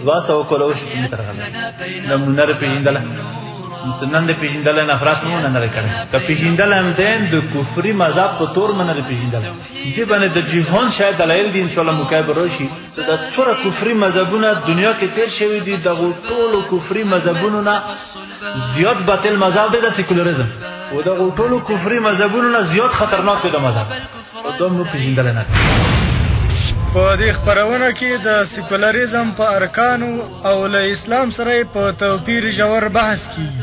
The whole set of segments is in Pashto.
دوا سو کولو نمونه را پیژندل نن د پیژندل نه افراد مو نه لري کړي که پیژندل هم دین د کفري مذهب په تور من لري پیژندل دې باندې د جهان شاید دلایل دي ان شاء الله مکابر شي چې د څور کفري مذهبونه دنیا کې تیر شوی دي د ټولو کفري مذهبونو نه زیات باطل مذهب دی د سیکولریزم او د ټولو کفري مذهبونو نه زیات خطرناک دی د مذهب او دوم نو پیژندل نه په دې خبرونه کې د سیکولریزم په ارکانو او له اسلام سره په توپیر ژور بحث کیږي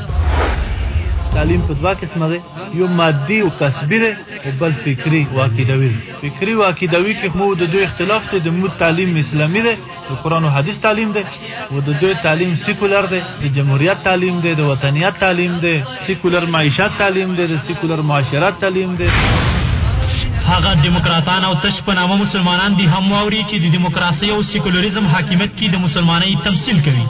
تعلیم په دوا قسمه دی یو مادي او کسبي دی او بل فکري او عقیدوي فکري او عقیدوي کې مو د دوی اختلاف دی د مو تعلیم اسلامي دی د قرآن و حدیث تعلیم دی و د دوی تعلیم سیکولر دی د جمهوریت تعلیم دی د وطنیت تعلیم دی سیکولر معیشت تعلیم دی د سیکولر معاشرت تعلیم دی هغه دیموکراتان او تش په نامه مسلمانان دي هم واوري چې د دیموکراسۍ او سیکولریزم حاکمیت کې د مسلمانۍ تمثیل کوي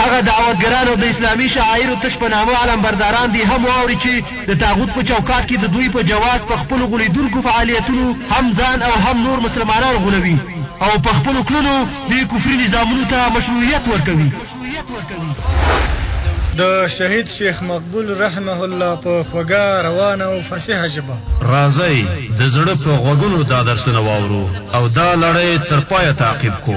هغه دعوتګرانو د اسلامي شعایرو تش په نامه علمبرداران دي هم واوري چې د تاغوت په چوکاټ کې د دوی په جواز په خپلو غولېدونکو فعالیتونو هم ځان او هم نور مسلمانان غولوي او په خپلو کړنو دې کفري نظامونو ته مشروعیت ورکوي د شهید شیخ مقبول رحمه الله په خوږه روانه او فصیحه ژبه راځي د زړه په غوګونو دا درسونه واورو او دا لړۍ تر پایه تعقیب کو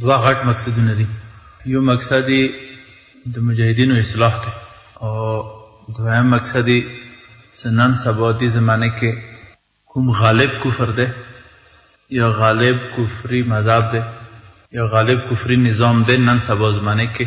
دوه غټ مقصدونه دي یو مقصد د مجاهدینو اصلاح دی او دویم مقصد نن سبا دې زمانه کې کوم غالب کفر دی یا غالب کفري مذهب دی یا غالب کفري نظام دی نن سبا زمانه کې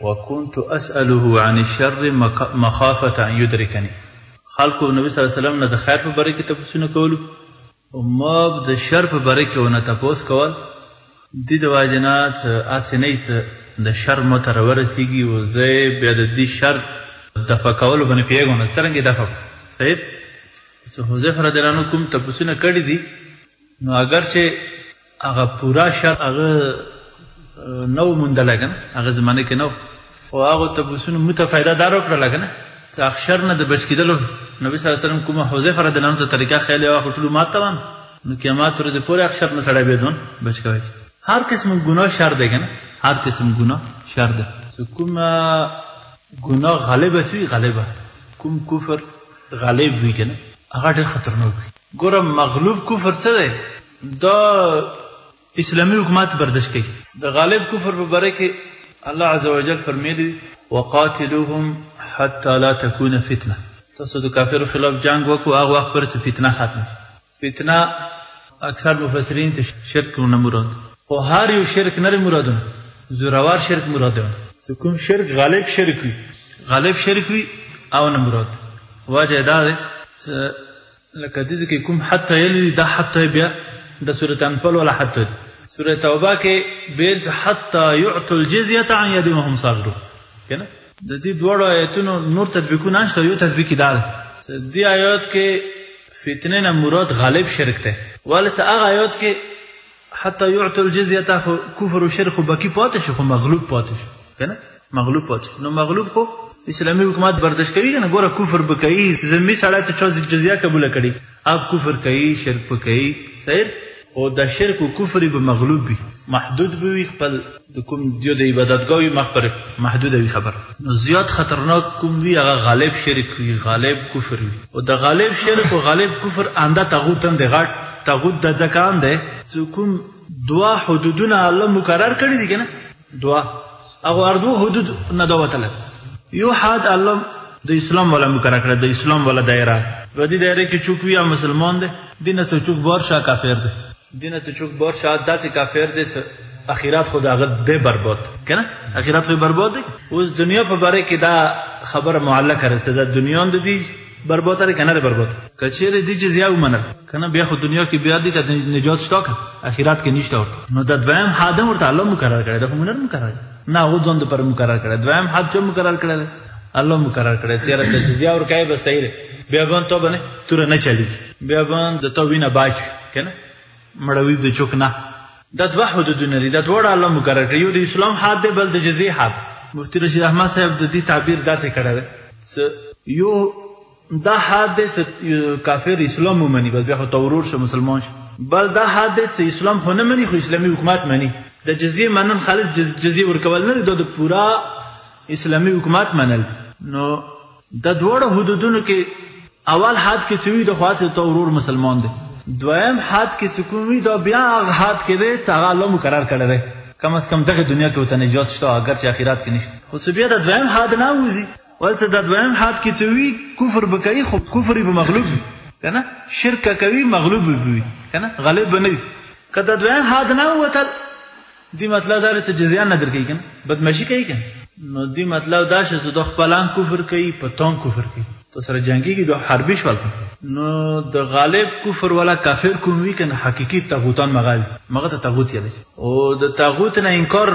وكنت اساله عن الشر مخافه ان يدركني خلق النبي صلى الله عليه وسلم نه د خیر په باره کې تپوسونه کول او ما د شر په باره کې ونه تپوس کول د دې د واجنا څه اڅ نه څه د شر مو تر ورسیږي او زه بیا د دې شر د فکول باندې پیګونه څنګه د فک صحیح سو حذیفه رضی الله عنه کوم تپوسونه کړی دي نو اگر چې هغه پورا شر هغه نو مونږ لګنه هغه زمانه کې نو او هغه ته بسونه متفایده دار وکړه لګنه چې اخشر نه د بچ کېدلو نبی صلی الله علیه وسلم کومه حذیفه رضی الله عنه طریقه خیال او خپل ماته وان نو قیامت ورځ پورې اخشر نه سړی به ځون بچ کوي هر قسم ګناه شر دی کنه هر قسم ګناه شر دی کومه ګناه غالب شي غالبه کوم کفر غالب وي کنه هغه ډېر خطرناک وي ګوره مغلوب کفر څه دی دا اسلامي حکومت برداشت کوي د غالب کفر په باره کې الله عزوجل فرمایلی وقاتلوهم حتى لا تكون فتنه تاسو د کافرو خلاف جنگ وکړو هغه وخت پر چې فتنه ختمه فتنه اکثر مفسرین ته شرک نه مراد او هر یو شرک نه مراد زورور شرک مراد ته کوم شرک غالب شرک وي غالب شرک وي او نه مراد وجه دا ده لکه دې کې کوم حتی یلی دا حتی بیا د سورۃ انفال ولا حتی سورۃ توبه کې بیرت حتی یعطوا الجزیه عن ید وهم صاغرون کنه د دې دوړو آیتونو نور تطبیقونه نشته یو تطبیق دال دې آیات کې فتنه نه مراد غالب شرک ده ولته هغه آیات کې حتی یعطوا الجزیه خو کفر او شرک باقی پاتې شو خو مغلوب پاتې شو کنه مغلوب وت نو مغلوب خو اسلامي حکومت برداشت کوي کنه ګوره کفر بکئی زمي سړی ته چا جزيه قبول کړي اپ کفر کوي شرک بکئی صحیح او د شرک او کفر به مغلوب وي محدود به وي خپل د کوم دیو د عبادتګاوي مخ پر محدود وي خبر نو زیات خطرناک کوم وی هغه غالب شرک وی غالب کفر وی او د غالب شرک او غالب کفر انده تغوت هم د غټ تغوت د ځکان ده چې کوم دوا حدودونه الله مقرر کړی دي کنه دوا هغه اردو حدود نه دوتل یو حد الله د اسلام ولا مقرر کړ د اسلام ولا دایره په دې دایره کې چوک ویا مسلمان دی دینه څو چوک بار شاه کافر دی دینه څو چوک بار شاه داسې کافر دی چې اخیرات خو داغه دی برباد کنه اخیرات خو برباد دی اوس دنیا په باره کې دا خبره معلقه رسېده دنیا د دې برباد لري کنه برباد کچېره دي چې زیاو منل کنه بیا خو دنیا کې بیا دې ته نجات شته که اخرت کې نشته ورته نو د دویم حد هم ورته الله مقرر کړی د موږ نه مقرر نه هغه ځان د پر مقرر کړی دویم حد چې مقرر کړی الله مقرر کړی چې را د جزیه ور کوي به صحیح دی بیا باندې ته باندې تور نه چلی بیا باندې د تو وینه باج کنه مړوي د چوک نه د دوه حدودونه دي د دوړ الله مقرر کړی یو د اسلام حد دی بل د جزیه حد مفتی رشید احمد صاحب د دې تعبیر داته کړی یو دا حد دی چې کافر اسلام ومني بس بیا خو ته ورور شه مسلمان شه بل دا حد دی چې اسلام خو نه مني خو اسلامي حکومت مني د جزیه منن خالص جزیه ورکول نه د پورا اسلامی حکومت منل نو د دوړو حدودونو کې اول حد کې چوي د خاص تورور مسلمان دي دویم حد کې چکومي دا بیا هغه حد کې دی چې هغه الله مقرر کړی دی کم از کم دغه دنیا کې وته نجات شته اگر چې آخرت کې نشته خو څه بیا د دویم حد نه وځي ولته د دویم حد کې ته وی کفر بکای خو کفر به مغلوب کنه شرک کوي مغلوب وي کنه غالب نه وي کته دویم حد نه وته دی مطلب دا چې جزیه نه درکې کنه بدمعشي کوي کنه نو دی مطلب دا چې د خپلان کفر کوي په تون کفر کوي تو سره جنگي کې د حربي شول نو د غالب کفر ولا کافر کوم وی کنه حقيقي طاغوتان مغال مغه ته طاغوت یادي او د طاغوت نه انکار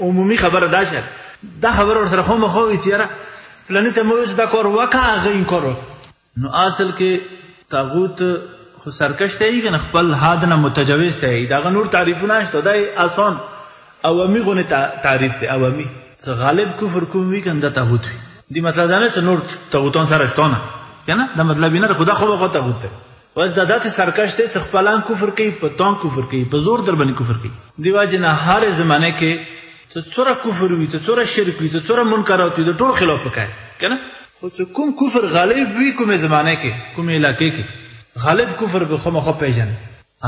عمومي خبره دا شه دا خبره ورسره خو مخه وي چې را پلانې ته مو دا کار وکا هغه یې کارو نو اصل کې طاغوت خو سرکش ته یې کنه خپل حد نه متجاوز ته یې دا نور تعریفونه شته دا آسان عوامي غونه تعریف ته عوامي څه غالب کفر کوم وی کنده طاغوت وي دی مطلب دا نه چې نور طاغوتان سره شتونه کنه دا مطلب نه خدا خو وخت طاغوت ته بس دا داسې سرکش دی چې خپل ان کفر کوي په تان کفر کوي په زور در باندې کفر کوي دی واجه نه هر زمانه کې ته څوره کفر وي ته څوره شرک وي ته څوره منکرات وي د ټول خلاف وکړي کنه خو چې کوم کفر غالب وي کومه زمانه کې کومه علاقې کې غالب کفر به خو مخه پیژنې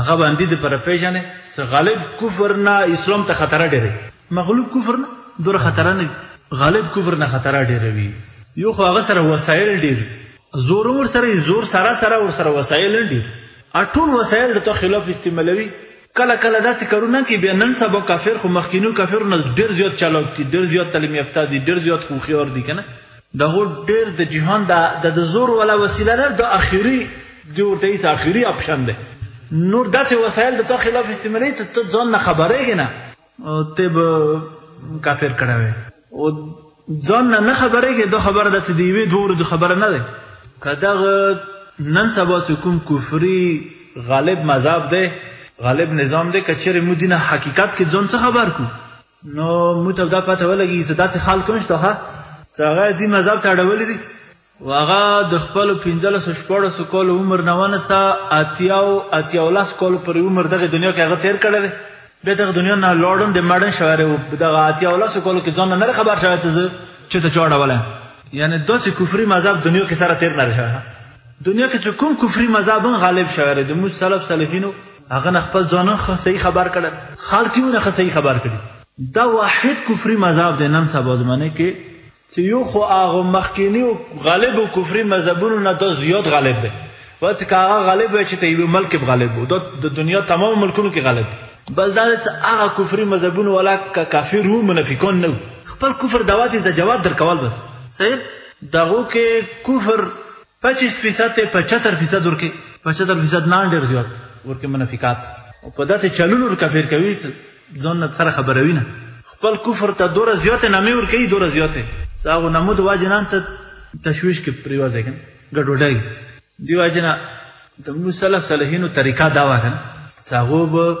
هغه باندې د پر پیژنې چې غالب کفر نه اسلام ته خطر ډېرې مغلوب کفر نه دور خطر نه غالب کفر نه خطر ډېرې وي یو خو هغه سره وسایل ډېر زور ور سره زور سره سره ور سره وسایل دي اټول وسایل د تو خلاف استعمالوي کله کله داسې کارونه کوي بیا نن سبا کافر خو مخکینو کافر نه ډیر زیات چالاک دي ډیر زیات تعلیم یافته دي ډیر زیات خوخيار دي کنه دا هو ډیر د جهان د د زور ولا وسیله نه د اخیری د ورته هیڅ اخیری اپشن ده نور داسې وسایل د تو خلاف استعمالوي ته ځان نه خبرېږي نه ته به کافر کړه وي او ځان نه نه خبرېږي دا خبره ده چې د یوې دوه ورځو خبره نه ده که دغه نن سبا چې کوم کفري غالب مذهب دی غالب نظام دی که چېرې موږ دینه حقیقت کې ځان څه خبر کړو نو موږ ته دا پته ولګي چې داسې خلک هم شته چې هغه دې مذهب ته اړولي دي وغه د خپل 15 14 کال عمر نه ونسه اتیاو اتیاو لاس کال پر عمر دغه دنیا کې هغه تیر کړل به دغه دنیا نه لوړن د مړن شواره او دغه اتیاو لاس کال کې ځان نه خبر شوی چې چې ته جوړه ولا یعنی داسې کفري مذهب دنیا کې سره تیر نه شوی دنیا کې چې کوم کفري مذهب غالب شوی د مو سلف سلفینو هغه نه خپل ځان خو صحیح خبر کړل خلک یې نه صحیح خبر کړي دا واحد کفري مذهب دی نن سبا زمانه کې چې یو خو هغه مخکینی او غالب او کفري مذهبونو نه د زیات غالب دی و چې هغه غالب وي چې ته یو ملک په غالب وو د دنیا تمام ملکونو کې غالب بل دا چې هغه کفري مذهبونو ولا کافر وو منافقون نه خپل کفر دواتی د جواب درکول بس صحیح دغه کې کفر 25% ته 75% ورکه 75% نه ډیر زیات ورکه منافقات او په داسې چلونو کافر کوي ځان نه سره خبروي نه خپل کفر ته دوره زیاته نامې ور کوي دوره زیاته ساغو نمود واجنان ته تشویش کې پریوازه کن ګډوډای دی واجنا د موږ سلف صالحینو طریقه دا وکړه ساغو به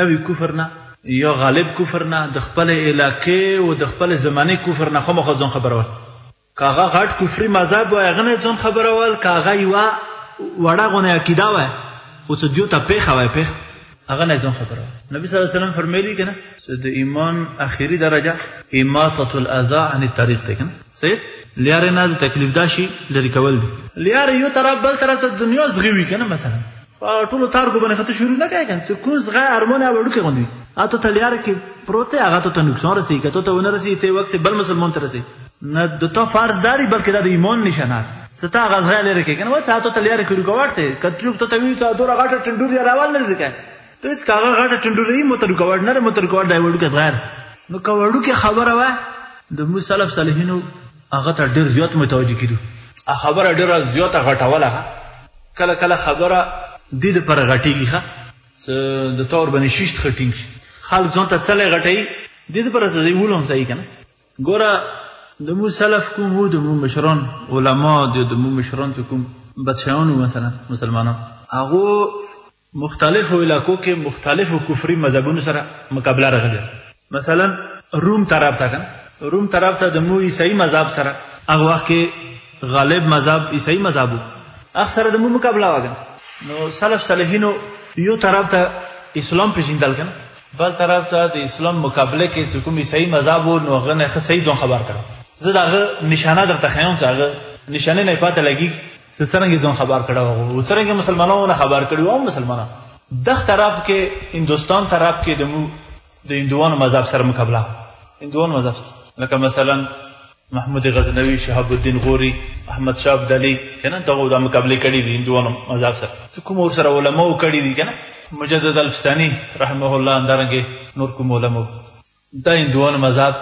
نوی کفر نه یا غالب کفر نه د خپل علاقې او د خپل زمانه کفر نه خو مخ ځون خبرو کاغه غټ کفري مذهب وای غنه ځون خبره ول کاغه یو وړه غونه عقیده وای خو څه دیو ته پیخه وای پیخ هغه نه ځون خبره نبی صلی الله علیه وسلم فرمایلی کنه چې د ایمان اخیری درجه اماطه الاذى عن الطريق ده کنه صحیح لیاره نه د تکلیف داشي لري کول دي لیاره یو طرف بل طرف ته دنیا زغوي کنه مثلا ټولو تارګو باندې خطه شروع نه کوي کنه کوم زغه ارمونه وړوکه غوندي اته تلیار کې پروت هغه ته نقصان رسي کته ته ونه رسي ته وخت بل مسلمان ته رسي نه د تو فرض داري بلکې د ایمان نشانه ستا غزغه لري کې کنه وڅ اته تلیار کې رکوټه کتلوب ته توی ته دوه غټه ټندور دی راوال نه ځکه ته هیڅ کاغه غټه ټندور یې مو تر کوړ نه مو تر کوړ دی وړوکه غیر نو کوړو کې خبره وا د مو سلف صالحینو هغه ته ډیر زیات متوجه کیدو خبره ډیره زیاته غټوله کله کله خبره دي د پر غټيږي ښه څه د تور باندې شیشت خټینګ شي خلک ځان ته څلې غټي دي د پر څه دی ولوم ځای کنه ګوره د مو سلف کوم وو د مو مشران علما د د مو مشران کوم بچیانو مثلا مسلمانان هغه مختلفو علاقو کې مختلفو کفري مذهبونو سره مقابله راغلې مثلا روم طرف ته کنه روم طرف ته د مو عیسائی مذهب سره هغه وخت کې غالب مذهب عیسائی مذهب اکثره د مو مقابله وکړه نو سلف صالحینو یو طرف ته اسلام پیژندل کنه بل طرف ته د اسلام مقابله کې چې کوم عیسائی مذهب و نو غنه خسې ځون خبر کړ زه داغه نشانه درته خیام چې هغه نشانه نه پاتې لګي ته څنګه ځان خبر کړه او څنګه مسلمانانو خبر کړي او مسلمانان دغه طرف کې هندستان طرف کې د مو د هندوانو مذهب سره مقابله هندوانو مذهب لکه مثلا محمود غزنوی شهاب الدین غوری احمد شاه عبدلی کنه دغه د مقابله کړي دي هندوانو مذهب سره ته کوم ور سره علماو کړي دي کنه مجدد الفسانی رحمه الله اندرنګ نور کوم علماو د هندوانو مذهب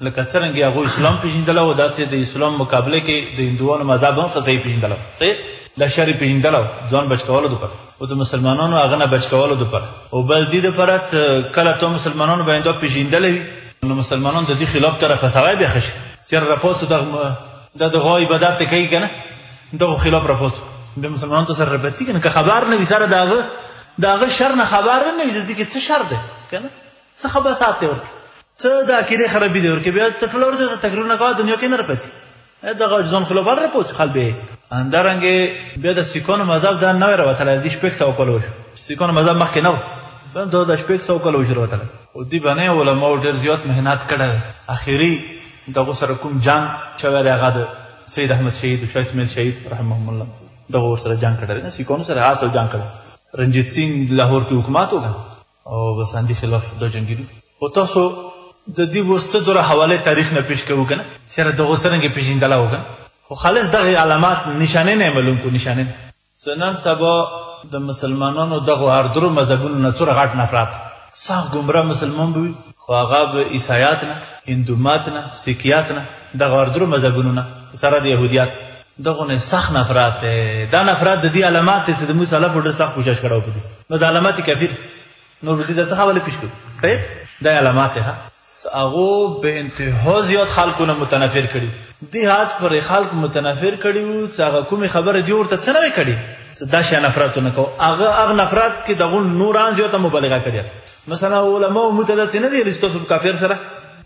لکه څرنګه هغه اسلام پیژندل او داسې د اسلام مقابله کې د هندوانو مذهب هم صحیح پیژندل صحیح د شری پیژندل ځان بچ کولو لپاره او د مسلمانانو هغه نه بچ کولو لپاره او بل دې لپاره چې کله ته مسلمانانو باندې پیژندل وي نو مسلمانان د دې خلاف طرف سوای به خش چې رپوس د د دغه عبادت کوي کنه دغه خلاف رپوس به مسلمانان ته سره رپسي کنه که خبر نه وي سره داغه داغه شر نه خبر نه وي چې دې کې څه شر ده کنه څه خبر صاحب ته ورکړي څه د عقیده خرابې دی ورکه بیا ته ټول ورځ ته تقریر نه کوه دنیا کې نه رپتی دغه ځون خپل بل رپوت خپل به اندرنګ بیا د سیکونو مذهب دا نه وروتل د شپږ سو کولو سیکونو مذهب مخکې نه بند د شپږ سو کولو شروع وتل او دی باندې علماء ډیر زیات مهنت کړل اخیری دغه سره کوم جنگ چې ویل هغه د سید احمد شهید او شاه اسماعیل شهید رحمهم الله دغه سره جنگ کړل نه سیکونو سره هاڅو جنگ کړل رنجیت سنگ لاهور کې حکومت وکړ او غساندي خلاف د جنگیدو او تاسو د دې وسته دره حواله تاریخ نه پیش کوو کنه سره دغه څنګه پیژندلا وکړه خو خالص دغه علامات نشانه نه معلوم کو نشانه سنن سبا د مسلمانانو دغه اردرو مذهبونو نه تر غټ نفرت صاف ګمرا مسلمان بوي خو هغه به عیسایات نه هندومات نه سیکیات نه دغه اردرو مذهبونو نه سره د يهودیات دغه نه سخت نفرت دا نفرت د دې علامات ته د موسی لفظ ډېر سخت کوشش کړو په دې نو د علامات کفیر نو دې د څه حواله پیش کړو صحیح دا علامات ها هغه به انتها زیات خلکو نه متنفر کړي دې حد پر خلک متنفر کړي او هغه کومه خبره دی ورته څه نه کړي دا شی نفرت نه کو هغه هغه نفرت کې دغه نوران زیاته مبالغه کړي مثلا علماء متدسنه دي لستو کافر سره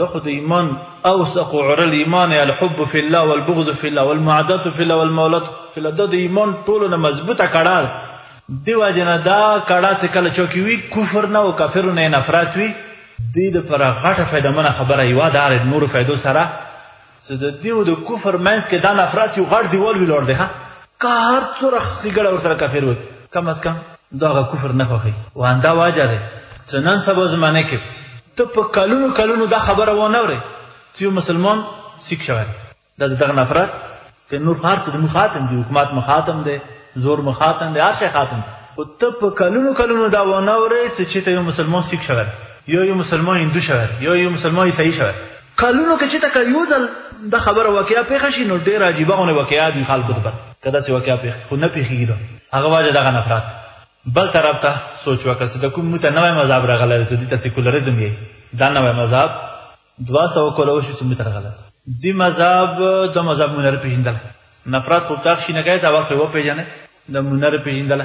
دا خو د ایمان اوثق عرى الايمان الحب في الله والبغض في الله والمعادات في الله والمولات في الله دا د ایمان ټولو نه مضبوطه کړه ده دیو جنا دا کړه چې کله چوکي وي کفر نه او کافر نه نفرت وي دې د پر غټه فائدمنه خبره یو دار نور فائدو سره چې د دې او د کفر منځ کې دا نفرت یو غړ دیوال ویلور دی ها که هر څوره خګړه ور سره کافر وي کم از کم دا غ کفر نه خوخي واندا واجه دی چې نن سبا زمانه کې ته په کلونو کلونو دا خبره و نه وري چې یو مسلمان سیک شوی دا دغه نفرت په نور هر څه د مخاطم دی حکومت مخاطم دی زور مخاطم دی هر شي خاطم او ته په کلونو کلونو دا و نه وري چې چې ته یو مسلمان سیک شوی یو یو مسلمان هندو شوی یو یو مسلمان عیسائی شوی کلونو کې چې تک یو ځل د خبره واقعیا پیښه شي نو ډیر عجیبه غونه واقعیا دي خلکو ته کدا چې واقعیا پیښه خو نه پیښیږي دا هغه واجه دغه نفرت بل طرف ته سوچ وکړه چې د کوم متنوع مذهب راغلی چې د سیکولریزم یې دا نوې مذهب 200 کلو شي چې مترغله دی مذهب د مذهب منر پیژندل نفرت خو تاخ شي نه کوي دا وخت و پیژنه د منر پیژندل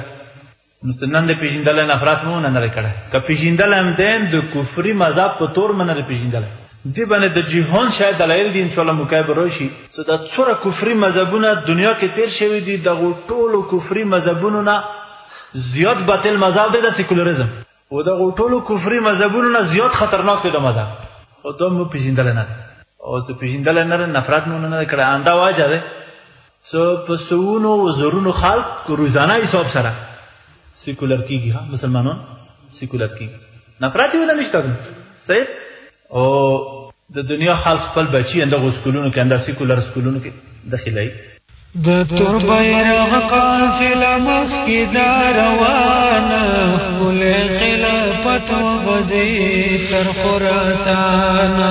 مسلمان د پیژندل نه افراط مو نه لري کړه که پیژندل هم دین د کفري مذهب په تور منل پیژندل دی باندې د جهان شاید دلایل دي ان شاء الله مکای به راشي چې دا څوره کفري مذهبونه دنیا کې تیر شوی دي د ټولو کفري مذهبونو نه زیات باطل مذهب دی د سیکولریزم او د ټولو کفري مذهبونو نه زیات خطرناک دی د مذهب او دا مو پیژندل نه او چې پیژندل نه نفرت مو نه کړه انده واجه ده څو په سونو او زرونو خلک روزانه حساب سره سیکولر کیږي ها مسلمانان سیکولر کیږي نفرت یې ودانه شته صحیح او د دنیا خلک خپل بچي انده غوسکولونو کې انده سیکولر سکولونو کې داخلي د تور بیرغ قافله مخ کې دا روانه خپل خلافت وغځي تر خراسانه